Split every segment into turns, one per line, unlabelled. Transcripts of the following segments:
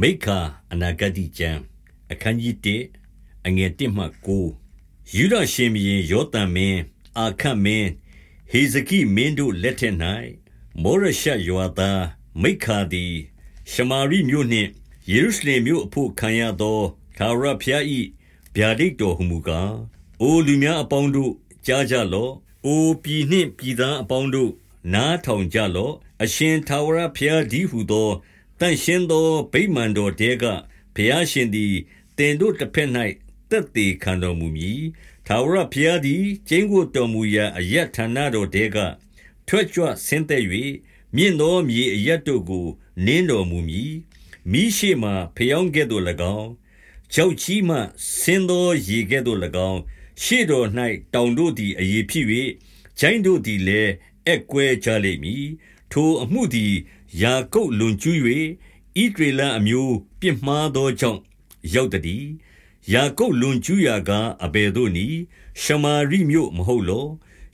မိခာအနာဂတိကျမ်းအခန်းကြီး1အငယ်1မှ9ယူဒရှင်ဘီရင်ယောသန်မင်းအာခတ်မင်းဟေဇကိမင်းတို့လက်ထက်၌မောရရှယောသားမိခာသည်ရှမာရိမြို့နှင့်ယေရုရှလင်မြို့အဖို့ခံရသောသာရဖျား၏ဗျာဒိတ်တော်ဟုမူကားအိုလူများအပေါင်းတို့ကြားကြလော့အိုပြည်နှင့်ပြည်သားအပေါင်းတို့နားထောင်ကြလော့အရှင်သာဝရဖျားဒီဟုသော တန်ရှင်းသောဗိမာန်တော်တဲကဘုရားရှင်သည်တင်တို့တစ်ဖက်၌တက်သေးခံတော်မူမည်သာဝရဘုရားသည်ကျင်းကိုတော်မူရာအယက်ဌာနတော်တဲကထွက်ကြွဆင်းသက်၍မြင့်သောမြေအယက်တို့ကိုနင်းတော်မူမည်မိရှိမှဖျောင်းကဲ့သို့၎င်းကြောက်ချီမှဆင်းသောရေကဲ့သို့၎င်းရှေ့တော်၌တောင်တို့သည်အေဖြစ်၍ဂျိုင်းတို့သည်လည်းအက်ကွဲကြလိမ့်မည်ထိုအမှုသည် ယာကုပ်လွန်ကျူး၍ဣဒရေလအမျိုး ပြစ်မှားသောကြောင့် ရောက်သည်ယာကုပ်လွန်ကျူးရာကအဘယ်သို့နည်း ရှမာရိမြို့ မဟုတ်လော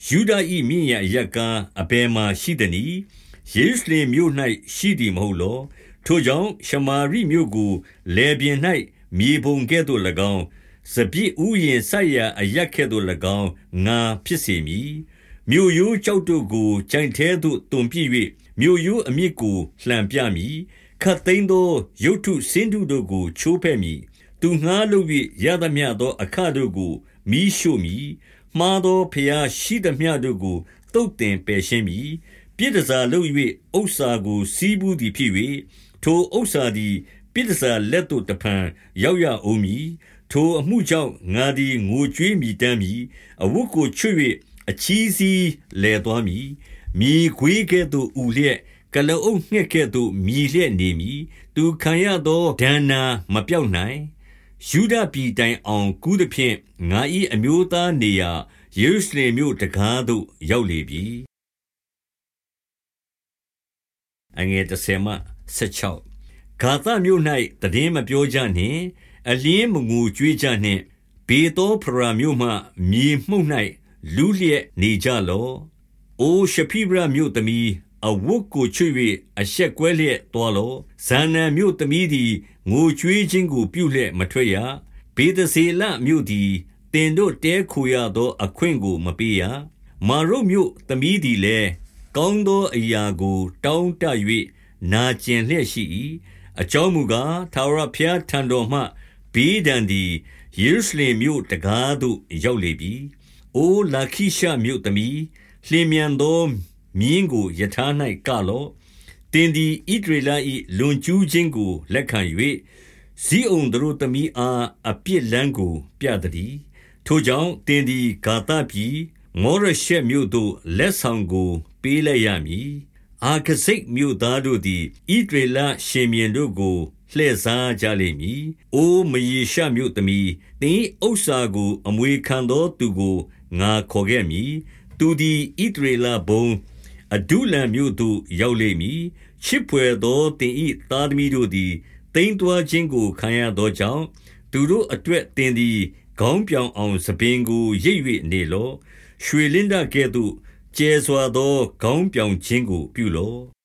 ယူဒာ၏မြင့်ရာရက်ကအဘယ်မှာရှိသည်။ယေရုရှလင်မြို့၌ရှိသည်မဟုတ်လော။ထိုကြောင့် ရှမာရိမြို့ကိုလေပြင်၌မြေပုံကဲ့သို့၎င်း စပြည့်ဥယျင်ဆက်ရာအရက်ကဲ့သို့၎င်း ငါဖြစ်စေမည်။မြို့ရိုးကြောက်တို့ကိုကြိုင်ထဲသို့တွန်ပြည့်၍ မြို့ရိုးအမြစ်ကို လှန်ပြမည်။ခတ်သိမ်းသော ရုတ်ထုစင်းတုတို့ကို ချိုးဖဲ့မည်။သူငှားလုပ်၍ရသမျှသော အခတို့ကိုမိရှို့မည်။မှားသောဖျားရှိသမျှတို့ကိုတုတ်တင်ပယ်ရှင်းမည်။ပြစ်ဒဇာလုပ်၍ဥစ္စာကိုစီးပူးသည်ဖြစ်၍ထိုဥစ္စာသည် ပြစ်ဒဇာလက်သို့ တဖန် ရောက်ရအောင်မည်။ထိုအမှုကြောင့် ငါသည် ငိုကြွေးမြည်တမ်းမည်။အဝတ်ကိုချွတ်၍အချီးစီးလဲသွားမည်။ မြေခွေးကဲ့သို့ ဥလျက်၊ကုလားအုပ်ငှက်ကဲ့သို့ မြည်လျက်နေမည်။သူခံရသော ဒဏ်နာမပျောက်နိုင်။ယုဒပြည်တိုင်အောင် ကူးသဖြင့် ငါ၏အမျိုးသားနေရာ ယေရုရှလင်မြို့တံခါးသို့ ရောက်လေပြီ။ဂါသမြို့၌သိတင်းမပြောကြနှင့်။အလျှင်းမငိုကြွေးကြနှင့်။ဗေသောဖရာမြို့မှ မြေမှုန့်၌လူးလျက်နေကြလော့။ အိုရှဖိရမြို့သမီး၊အဝတ်ကိုချွတ်၍အရှက်ကွဲလျက် သွားလော့။ဇာနန်မြို့သမီးသည် ငိုကြွေးခြင်းကို ပြုလျက် မထွက်ရ။ဗေသဇေလမြို့သည် သင်တို့တည်းခိုရသော အခွင့်ကို မပေးရ။မာရုတ်မြို့သမီးသည်လည်း ကောင်းသောအရာကို တောင့်တ၍နာကျင်လျက်ရှိ၏။အကြောင်းမူကား၊ထာဝရဘုရားထံတော်မှ ဘေးဒဏ်သည် ယေရုရှလင်မြို့တံခါးသို့ ရောက်လေပြီ။ အိုလာခိရှမြို့သမီး၊လျင်မြန်သောမြင်းကိုရထား၌ကလော့။သင်သည်ဣသရေလ၏လွန်ကျူးခြင်းကိုလက်ခံ၍ဇိအုန်သတို့သမီးအားအပြစ်လမ်းကို ပြသတည်း။ထိုကြောင့်သင်သည်ဂါသပြည်၊မောရရှက်မြို့သို့လက်ဆောင်ကို ပေးလိုက်ရမည်။အာခဇိပ်မြို့သားတို့သည်ဣသရေလရှင်ဘုရင်တို့ကိုလှည့်စားကြလိမ့်မည်။အိုမရေရှမြို့သမီး၊သင်၏ဥစ္စာကို အမွေခံသောသူကို ငါခေါ်ခဲ့မည်။သူသည်ဣသရေလဘုန်း၊အဒုလံမြို့သို့ရောက်လိမ့်မည်။ချစ်ဘွယ်သောသင်၏သားသမီးတို့သည်သိမ်းသွားခြင်းကိုခံရသောကြောင့်၊သူတို့အတွက်သင်သည်ခေါင်းပြောင်အောင်ဆံပင်ကိုရိတ်၍နေလော့။ရွှေလင်းတကဲ့သို့ကျယ်စွာသောခေါင်းပြောင်ခြင်းကိုပြုလော့